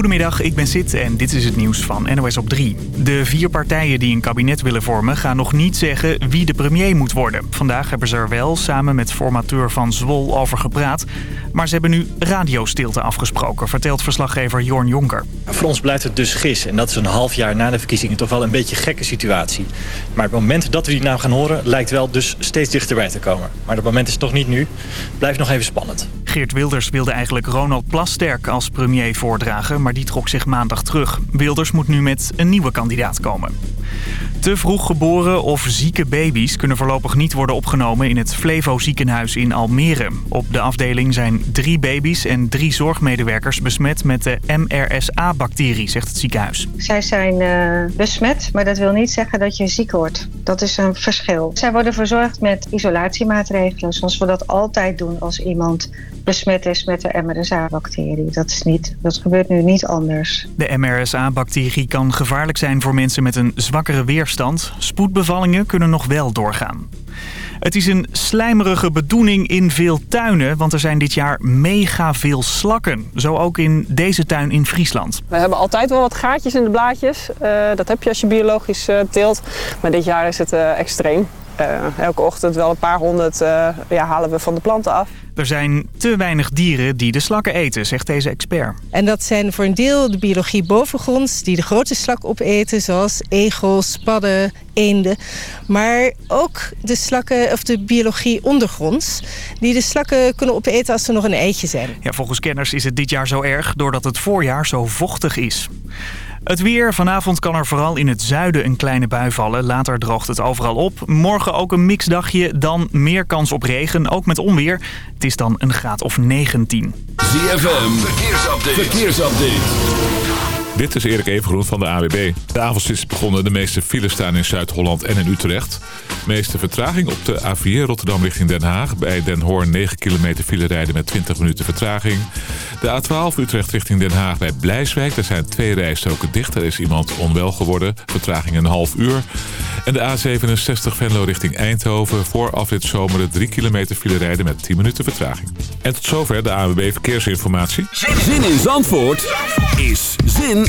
Goedemiddag, ik ben Sid en dit is het nieuws van NOS op 3. De vier partijen die een kabinet willen vormen gaan nog niet zeggen wie de premier moet worden. Vandaag hebben ze er wel samen met formateur van Zwol over gepraat. Maar ze hebben nu radiostilte afgesproken, vertelt verslaggever Jorn Jonker. Voor ons blijft het dus gis en dat is een half jaar na de verkiezingen toch wel een beetje een gekke situatie. Maar het moment dat we die naam gaan horen lijkt wel dus steeds dichterbij te komen. Maar dat moment is toch niet nu. Blijft nog even spannend. Geert Wilders wilde eigenlijk Ronald Plasterk als premier voordragen, maar die trok zich maandag terug. Wilders moet nu met een nieuwe kandidaat komen. Te vroeg geboren of zieke baby's kunnen voorlopig niet worden opgenomen in het Flevo ziekenhuis in Almere. Op de afdeling zijn drie baby's en drie zorgmedewerkers besmet met de MRSA-bacterie, zegt het ziekenhuis. Zij zijn uh, besmet, maar dat wil niet zeggen dat je ziek wordt. Dat is een verschil. Zij worden verzorgd met isolatiemaatregelen, zoals we dat altijd doen als iemand besmet is met de MRSA-bacterie. Dat, is niet, dat gebeurt nu niet anders. De MRSA-bacterie kan gevaarlijk zijn voor mensen met een zwakkere weerstand. Spoedbevallingen kunnen nog wel doorgaan. Het is een slijmerige bedoeling in veel tuinen, want er zijn dit jaar mega veel slakken. Zo ook in deze tuin in Friesland. We hebben altijd wel wat gaatjes in de blaadjes. Uh, dat heb je als je biologisch uh, teelt. Maar dit jaar is het uh, extreem. Elke ochtend wel een paar honderd ja, halen we van de planten af. Er zijn te weinig dieren die de slakken eten, zegt deze expert. En dat zijn voor een deel de biologie bovengronds... die de grote slak opeten, zoals egels, padden, eenden. Maar ook de slakken, of de biologie ondergronds... die de slakken kunnen opeten als ze nog een eitje zijn. Ja, volgens kenners is het dit jaar zo erg... doordat het voorjaar zo vochtig is. Het weer. Vanavond kan er vooral in het zuiden een kleine bui vallen. Later droogt het overal op. Morgen ook een mixdagje. Dan meer kans op regen, ook met onweer. Het is dan een graad of 19. ZFM. Verkeersupdate. Verkeersupdate. Dit is Erik Evengroen van de AWB. De avond is begonnen. De meeste files staan in Zuid-Holland en in Utrecht. De meeste vertraging op de A4 Rotterdam richting Den Haag. Bij Den Hoorn 9 kilometer file rijden met 20 minuten vertraging. De A12 Utrecht richting Den Haag bij Blijswijk. Daar zijn twee rijstroken dicht. Er is iemand onwel geworden. Vertraging een half uur. En de A67 Venlo richting Eindhoven. Voor afrit Zomeren 3 kilometer file rijden met 10 minuten vertraging. En tot zover de AWB Verkeersinformatie. Zin in Zandvoort is zin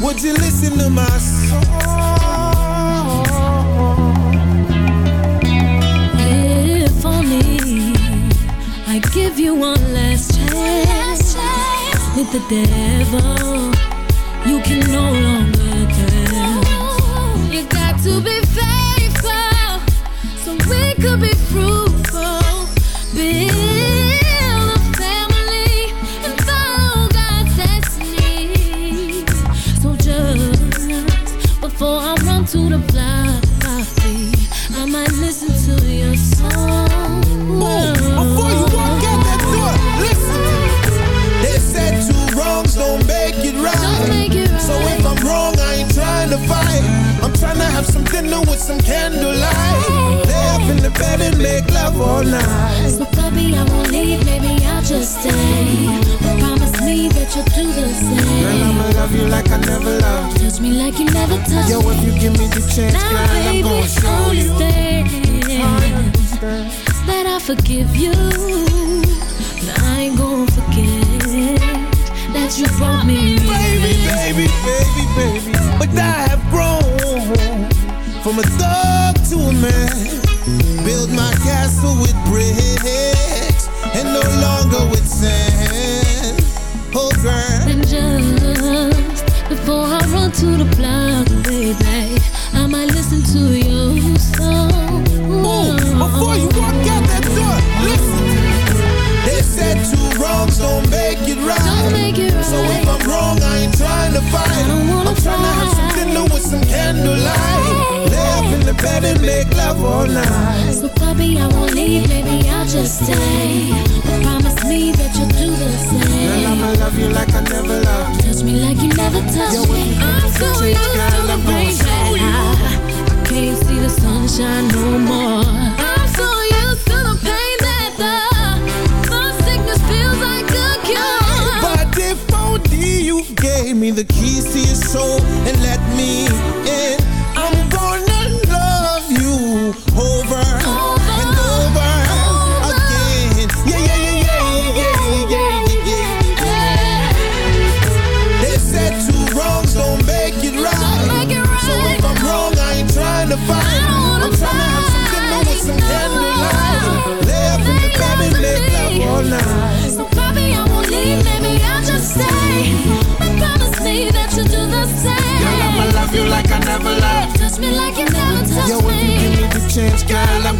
Would you listen to my song? If only I give you one last chance with the devil, you can no longer tell. You got to be faithful so we could be fruitful. Fight. I'm trying to have some dinner with some candlelight. Lay up in the bed and make love all night. So puppy, I won't leave, maybe I'll just stay. But promise me that you'll do the Girl, same. I'ma love you like I never loved you. Touch me like you never touched Yo, if you give me the chance, Now, girl, I'm baby, gonna show you. understand that I forgive you. But I ain't gonna forget that you brought me. Baby, baby, baby, baby. But I have grown from a thug to a man. Build my castle with bricks and no longer with sand. Oh, girl. And just before I run to the block, baby, I might listen to your song. Ooh, before you walk out fight. I don't wanna I'm trying to have some dinner with some candlelight. Lay up in the bed and make love all night. So, puppy, I won't leave, maybe I'll just stay. But promise me that you'll do the Girl, same. I'ma love you like I never loved. Touch me like you never touched Yo, me. I'm so used to the rain that. I, I can't see the sunshine no more. The keys to your soul and let girl, I'm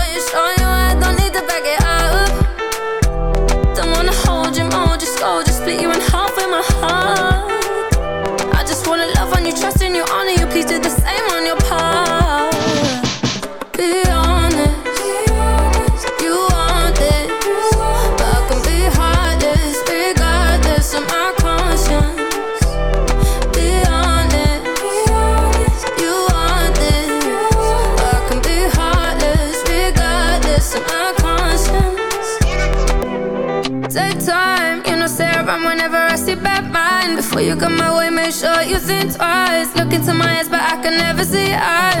thousand twice. Look into my eyes, but I can never see eyes.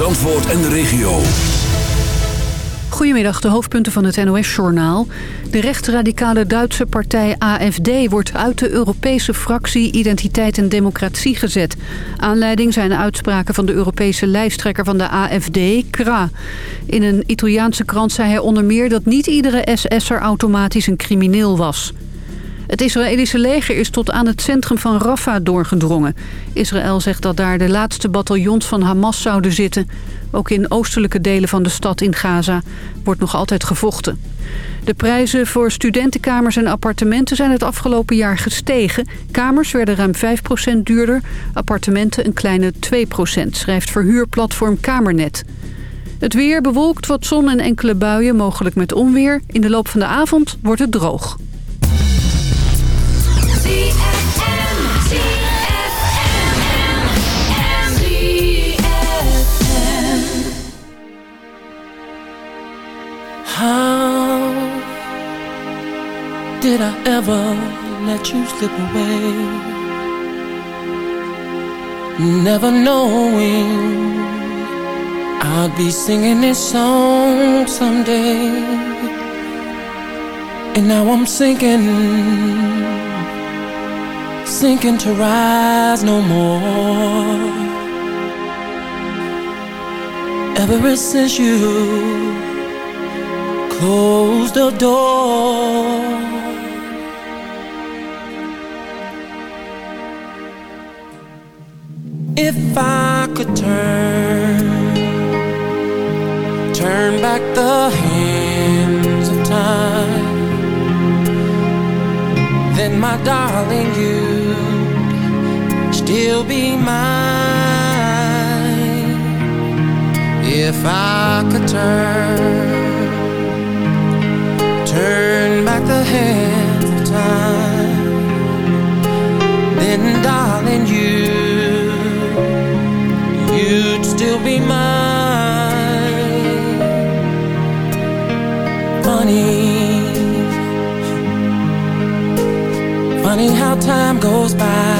Zandvoort en de regio. Goedemiddag, de hoofdpunten van het NOS-journaal. De rechtsradicale Duitse partij AFD wordt uit de Europese fractie Identiteit en Democratie gezet. Aanleiding zijn de uitspraken van de Europese lijsttrekker van de AFD, Kra. In een Italiaanse krant zei hij onder meer dat niet iedere SS'er automatisch een crimineel was. Het Israëlische leger is tot aan het centrum van Rafah doorgedrongen. Israël zegt dat daar de laatste bataljons van Hamas zouden zitten. Ook in oostelijke delen van de stad in Gaza wordt nog altijd gevochten. De prijzen voor studentenkamers en appartementen zijn het afgelopen jaar gestegen. Kamers werden ruim 5% duurder, appartementen een kleine 2%, schrijft verhuurplatform Kamernet. Het weer bewolkt wat zon en enkele buien, mogelijk met onweer. In de loop van de avond wordt het droog. Singing this song someday. And now I'm sinking, sinking to rise no more. Ever since you closed the door. If I could turn, turn back the hands of time, then my darling, you'd still be mine. If I could turn turn back the hands of time Then darling you You'd still be mine Funny Funny how time goes by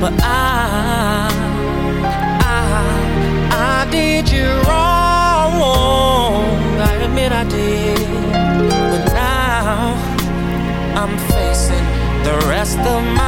But I, I, I did you wrong. I admit I did. But now I'm facing the rest of my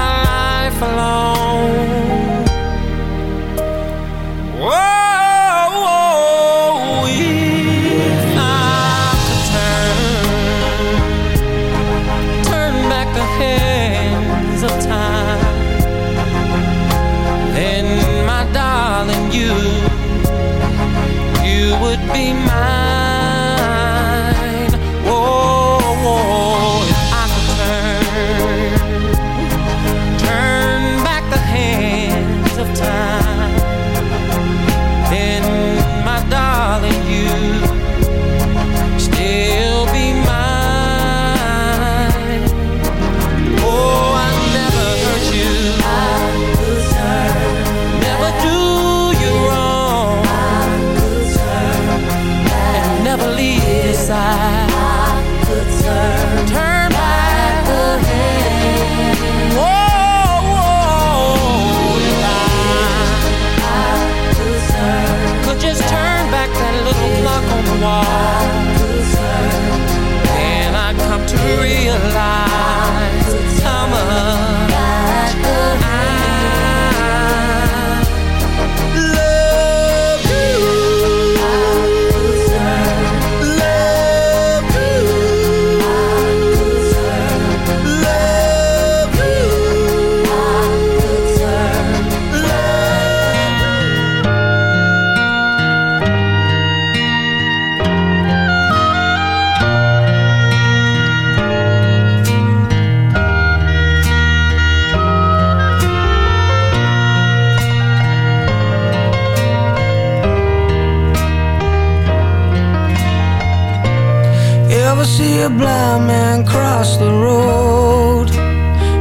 a blind man cross the road,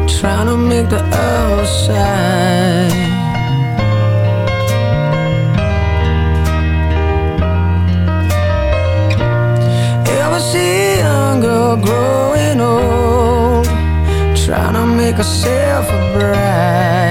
trying to make the outside. Ever see younger growing old, trying to make herself a bride.